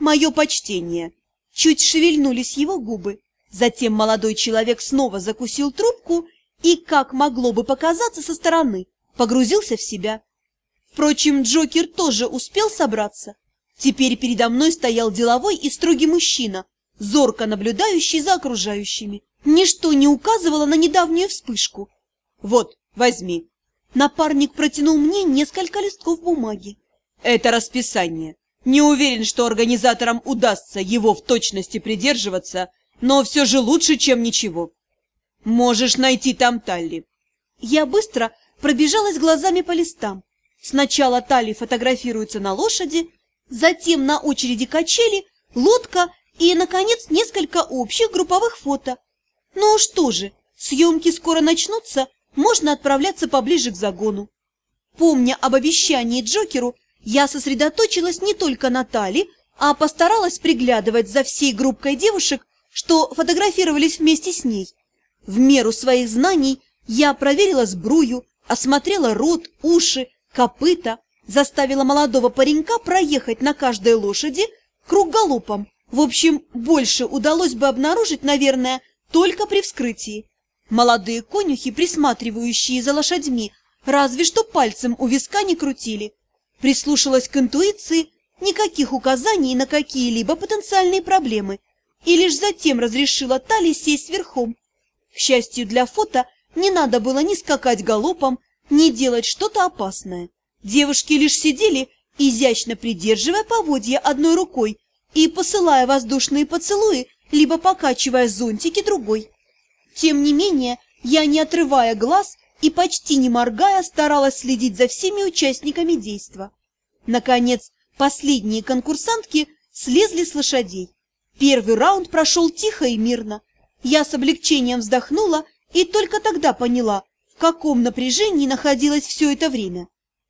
мое почтение. Чуть шевельнулись его губы. Затем молодой человек снова закусил трубку и, как могло бы показаться со стороны, погрузился в себя. Впрочем, Джокер тоже успел собраться. Теперь передо мной стоял деловой и строгий мужчина, зорко наблюдающий за окружающими. Ничто не указывало на недавнюю вспышку. «Вот, возьми». Напарник протянул мне несколько листков бумаги. «Это расписание. Не уверен, что организаторам удастся его в точности придерживаться, но все же лучше, чем ничего. Можешь найти там Талли». Я быстро пробежалась глазами по листам. Сначала Талли фотографируется на лошади, затем на очереди качели, лодка и, наконец, несколько общих групповых фото. Ну что же, съемки скоро начнутся, можно отправляться поближе к загону. Помня об обещании Джокеру, я сосредоточилась не только на Тали, а постаралась приглядывать за всей группкой девушек, что фотографировались вместе с ней. В меру своих знаний я проверила сбрую, осмотрела рот, уши, копыта, заставила молодого паренька проехать на каждой лошади круг галопом. В общем, больше удалось бы обнаружить, наверное, только при вскрытии. Молодые конюхи, присматривающие за лошадьми, разве что пальцем у виска не крутили. Прислушалась к интуиции, никаких указаний на какие-либо потенциальные проблемы, и лишь затем разрешила Тали сесть верхом. К счастью для фото, не надо было ни скакать галопом, ни делать что-то опасное. Девушки лишь сидели, изящно придерживая поводья одной рукой и посылая воздушные поцелуи, либо покачивая зонтики другой. Тем не менее, я, не отрывая глаз и почти не моргая, старалась следить за всеми участниками действа. Наконец, последние конкурсантки слезли с лошадей. Первый раунд прошел тихо и мирно. Я с облегчением вздохнула и только тогда поняла, в каком напряжении находилась все это время.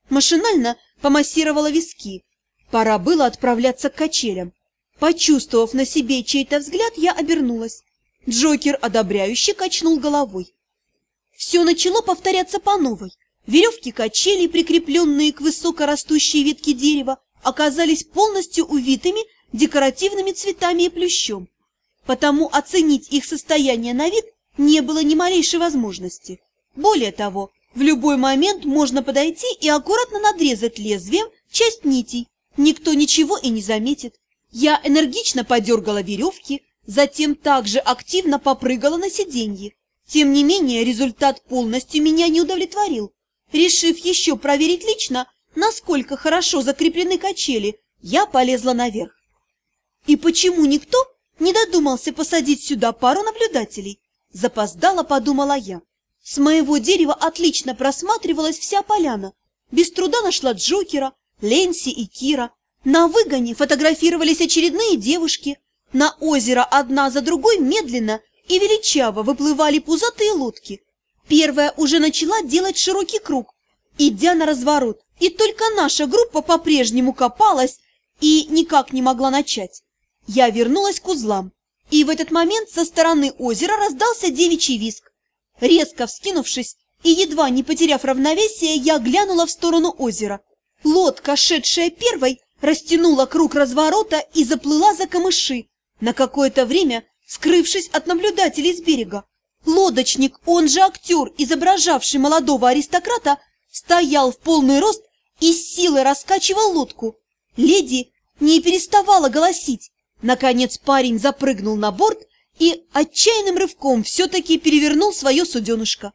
Машинально помассировала виски. Пора было отправляться к качелям. Почувствовав на себе чей-то взгляд, я обернулась. Джокер одобряюще качнул головой. Все начало повторяться по новой. Веревки качели, прикрепленные к высокорастущей ветке дерева, оказались полностью увитыми декоративными цветами и плющом. Потому оценить их состояние на вид не было ни малейшей возможности. Более того, в любой момент можно подойти и аккуратно надрезать лезвием часть нитей. Никто ничего и не заметит. Я энергично подергала веревки, затем также активно попрыгала на сиденье. Тем не менее, результат полностью меня не удовлетворил. Решив еще проверить лично, насколько хорошо закреплены качели, я полезла наверх. И почему никто не додумался посадить сюда пару наблюдателей? Запоздала, подумала я. С моего дерева отлично просматривалась вся поляна. Без труда нашла Джокера, Ленси и Кира. На выгоне фотографировались очередные девушки. На озеро одна за другой медленно и величаво выплывали пузатые лодки. Первая уже начала делать широкий круг, идя на разворот, и только наша группа по-прежнему копалась и никак не могла начать. Я вернулась к узлам, и в этот момент со стороны озера раздался девичий виск. Резко вскинувшись и едва не потеряв равновесие, я глянула в сторону озера. Лодка, шедшая первой, растянула круг разворота и заплыла за камыши, на какое-то время скрывшись от наблюдателей с берега. Лодочник, он же актер, изображавший молодого аристократа, стоял в полный рост и с силой раскачивал лодку. Леди не переставала голосить. Наконец парень запрыгнул на борт и отчаянным рывком все-таки перевернул свое суденышко.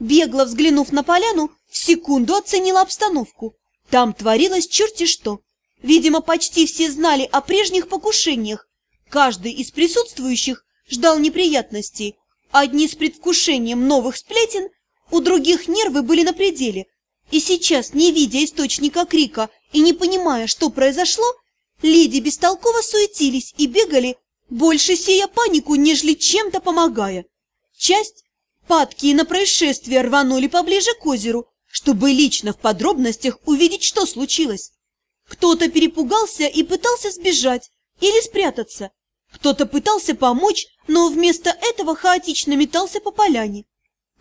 Бегло взглянув на поляну, в секунду оценила обстановку. Там творилось черти что. Видимо, почти все знали о прежних покушениях. Каждый из присутствующих ждал неприятностей. Одни с предвкушением новых сплетен, у других нервы были на пределе. И сейчас, не видя источника крика и не понимая, что произошло, леди бестолково суетились и бегали, больше сея панику, нежели чем-то помогая. Часть, падкие на происшествие, рванули поближе к озеру, чтобы лично в подробностях увидеть, что случилось. Кто-то перепугался и пытался сбежать или спрятаться. Кто-то пытался помочь, но вместо этого хаотично метался по поляне.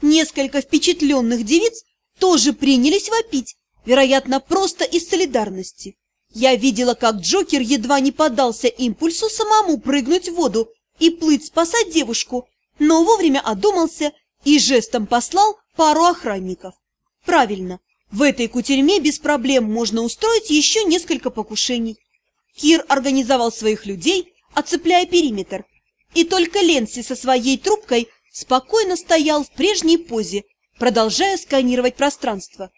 Несколько впечатленных девиц тоже принялись вопить, вероятно, просто из солидарности. Я видела, как Джокер едва не поддался импульсу самому прыгнуть в воду и плыть спасать девушку, но вовремя одумался и жестом послал пару охранников. Правильно, в этой кутерьме без проблем можно устроить еще несколько покушений. Кир организовал своих людей, оцепляя периметр, и только Ленси со своей трубкой спокойно стоял в прежней позе, продолжая сканировать пространство.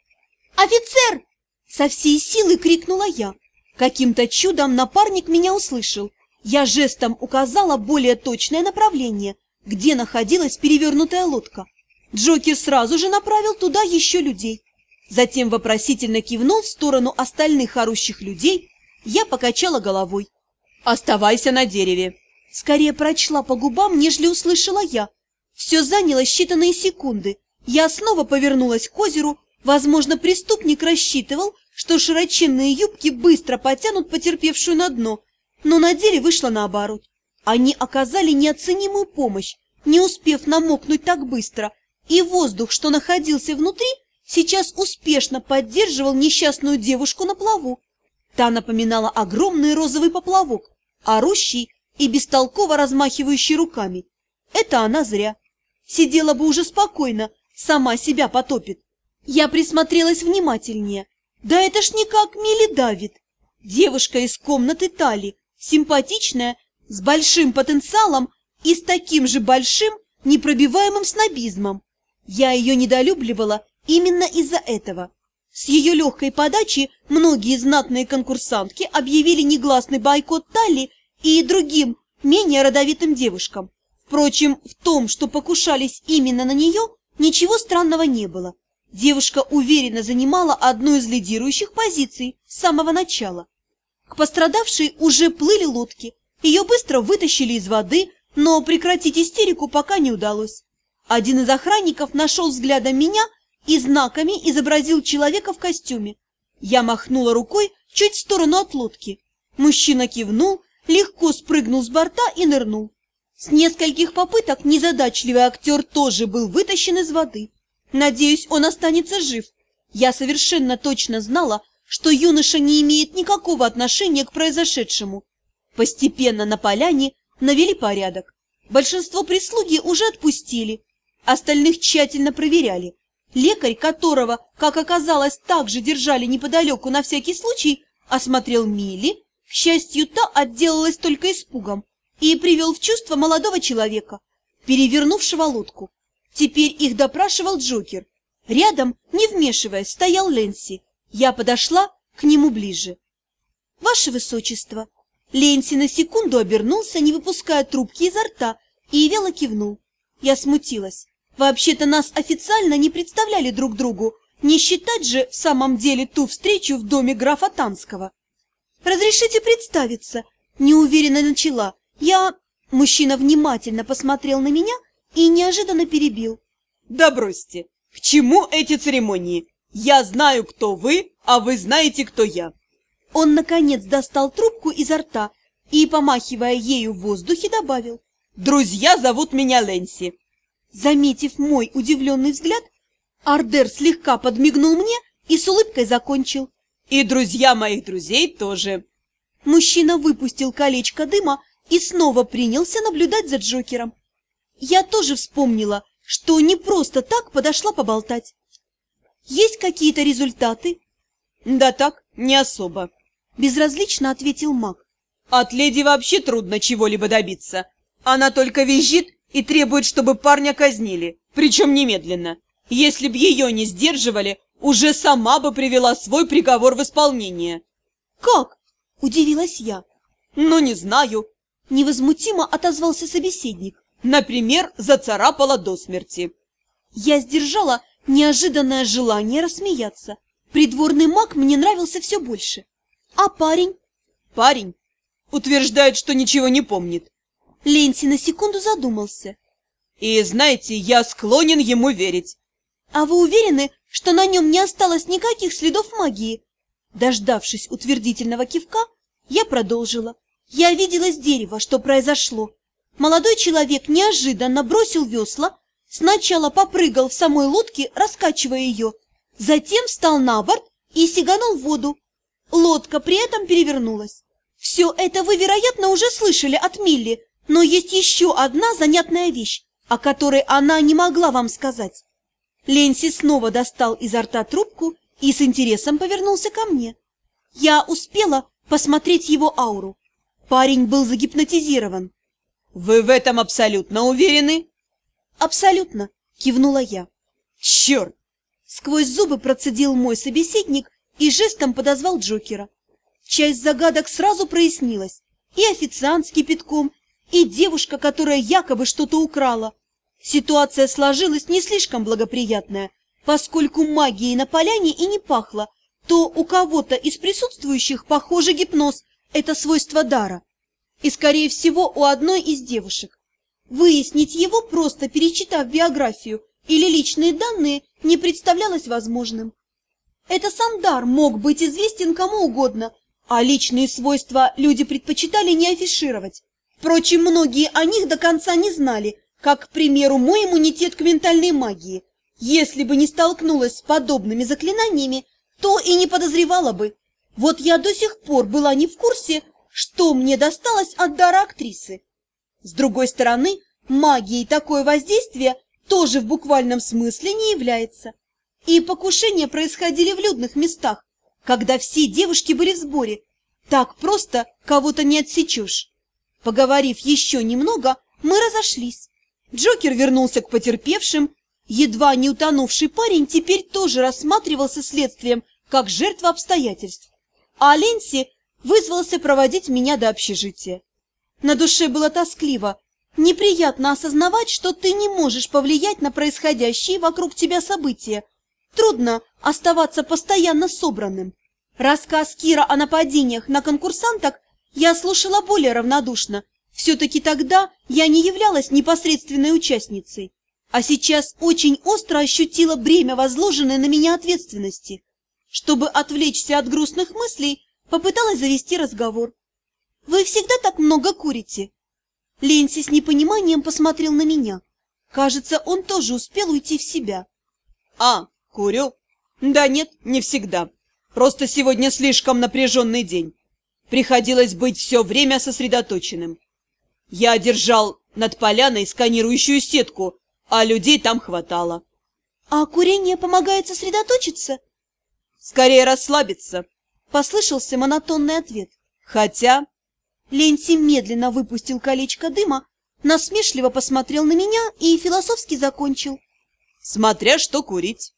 «Офицер!» – со всей силы крикнула я. Каким-то чудом напарник меня услышал. Я жестом указала более точное направление, где находилась перевернутая лодка. Джокер сразу же направил туда еще людей. Затем вопросительно кивнул в сторону остальных орущих людей, я покачала головой. «Оставайся на дереве!» Скорее прочла по губам, нежели услышала я. Все заняло считанные секунды. Я снова повернулась к озеру. Возможно, преступник рассчитывал, что широченные юбки быстро потянут потерпевшую на дно, но на деле вышло наоборот. Они оказали неоценимую помощь, не успев намокнуть так быстро, и воздух, что находился внутри, сейчас успешно поддерживал несчастную девушку на плаву. Та напоминала огромный розовый поплавок, орущий и бестолково размахивающий руками. Это она зря. Сидела бы уже спокойно, сама себя потопит. Я присмотрелась внимательнее. Да это ж никак Мили Давид. Девушка из комнаты Тали, симпатичная, с большим потенциалом и с таким же большим, непробиваемым снобизмом. Я ее недолюбливала именно из-за этого. С ее легкой подачи многие знатные конкурсантки объявили негласный бойкот Талли и другим, менее родовитым девушкам. Впрочем, в том, что покушались именно на нее, ничего странного не было. Девушка уверенно занимала одну из лидирующих позиций с самого начала. К пострадавшей уже плыли лодки. Ее быстро вытащили из воды, но прекратить истерику пока не удалось. Один из охранников нашел взглядом меня и знаками изобразил человека в костюме. Я махнула рукой чуть в сторону от лодки. Мужчина кивнул, легко спрыгнул с борта и нырнул. С нескольких попыток незадачливый актер тоже был вытащен из воды. Надеюсь, он останется жив. Я совершенно точно знала, что юноша не имеет никакого отношения к произошедшему. Постепенно на поляне навели порядок. Большинство прислуги уже отпустили, остальных тщательно проверяли. Лекарь, которого, как оказалось, также держали неподалеку на всякий случай, осмотрел Милли, к счастью, та отделалась только испугом, и привел в чувство молодого человека, перевернувшего лодку. Теперь их допрашивал Джокер. Рядом, не вмешиваясь, стоял Ленси. Я подошла к нему ближе. «Ваше Высочество!» Ленси на секунду обернулся, не выпуская трубки изо рта, и вело кивнул. Я смутилась. Вообще-то нас официально не представляли друг другу, не считать же в самом деле ту встречу в доме графа Танского. «Разрешите представиться?» – неуверенно начала. «Я...» Мужчина внимательно посмотрел на меня и неожиданно перебил. «Да бросьте! К чему эти церемонии? Я знаю, кто вы, а вы знаете, кто я!» Он, наконец, достал трубку изо рта и, помахивая ею в воздухе, добавил. «Друзья зовут меня Лэнси. Заметив мой удивленный взгляд, Ардер слегка подмигнул мне и с улыбкой закончил. «И друзья моих друзей тоже!» Мужчина выпустил колечко дыма и снова принялся наблюдать за Джокером. Я тоже вспомнила, что не просто так подошла поболтать. «Есть какие-то результаты?» «Да так, не особо», — безразлично ответил маг. «От леди вообще трудно чего-либо добиться. Она только визжит и требует, чтобы парня казнили, причем немедленно. Если б ее не сдерживали, уже сама бы привела свой приговор в исполнение. «Как?» – удивилась я. «Ну, не знаю», – невозмутимо отозвался собеседник. «Например, зацарапала до смерти». Я сдержала неожиданное желание рассмеяться. Придворный маг мне нравился все больше. А парень? Парень утверждает, что ничего не помнит. Ленси на секунду задумался. «И знаете, я склонен ему верить». «А вы уверены, что на нем не осталось никаких следов магии?» Дождавшись утвердительного кивка, я продолжила. «Я видела с дерева, что произошло. Молодой человек неожиданно бросил весла, сначала попрыгал в самой лодке, раскачивая ее, затем встал на борт и сиганул в воду. Лодка при этом перевернулась. Все это вы, вероятно, уже слышали от Милли, но есть еще одна занятная вещь, о которой она не могла вам сказать. Ленси снова достал изо рта трубку и с интересом повернулся ко мне. Я успела посмотреть его ауру. Парень был загипнотизирован. «Вы в этом абсолютно уверены?» «Абсолютно», — кивнула я. «Черт!» Сквозь зубы процедил мой собеседник и жестом подозвал Джокера. Часть загадок сразу прояснилась. И официант с кипятком, и девушка, которая якобы что-то украла. Ситуация сложилась не слишком благоприятная, поскольку магией на поляне и не пахло, то у кого-то из присутствующих, похоже, гипноз – это свойство дара. И, скорее всего, у одной из девушек. Выяснить его, просто перечитав биографию или личные данные, не представлялось возможным. Это сам дар мог быть известен кому угодно, а личные свойства люди предпочитали не афишировать. Впрочем, многие о них до конца не знали, как, к примеру, мой иммунитет к ментальной магии. Если бы не столкнулась с подобными заклинаниями, то и не подозревала бы. Вот я до сих пор была не в курсе, что мне досталось от дара актрисы. С другой стороны, магией такое воздействие тоже в буквальном смысле не является. И покушения происходили в людных местах, когда все девушки были в сборе. Так просто кого-то не отсечешь. Поговорив еще немного, мы разошлись. Джокер вернулся к потерпевшим. Едва не утонувший парень теперь тоже рассматривался следствием как жертва обстоятельств. А Ленси вызвался проводить меня до общежития. На душе было тоскливо. Неприятно осознавать, что ты не можешь повлиять на происходящие вокруг тебя события. Трудно оставаться постоянно собранным. Рассказ Кира о нападениях на конкурсанток я слушала более равнодушно. Все-таки тогда я не являлась непосредственной участницей, а сейчас очень остро ощутила бремя возложенной на меня ответственности. Чтобы отвлечься от грустных мыслей, попыталась завести разговор. «Вы всегда так много курите?» Ленси с непониманием посмотрел на меня. Кажется, он тоже успел уйти в себя. «А, курю?» «Да нет, не всегда. Просто сегодня слишком напряженный день. Приходилось быть все время сосредоточенным. Я держал над поляной сканирующую сетку, а людей там хватало. А курение помогает сосредоточиться? Скорее расслабиться, послышался монотонный ответ. Хотя... Ленси медленно выпустил колечко дыма, насмешливо посмотрел на меня и философски закончил. Смотря что курить.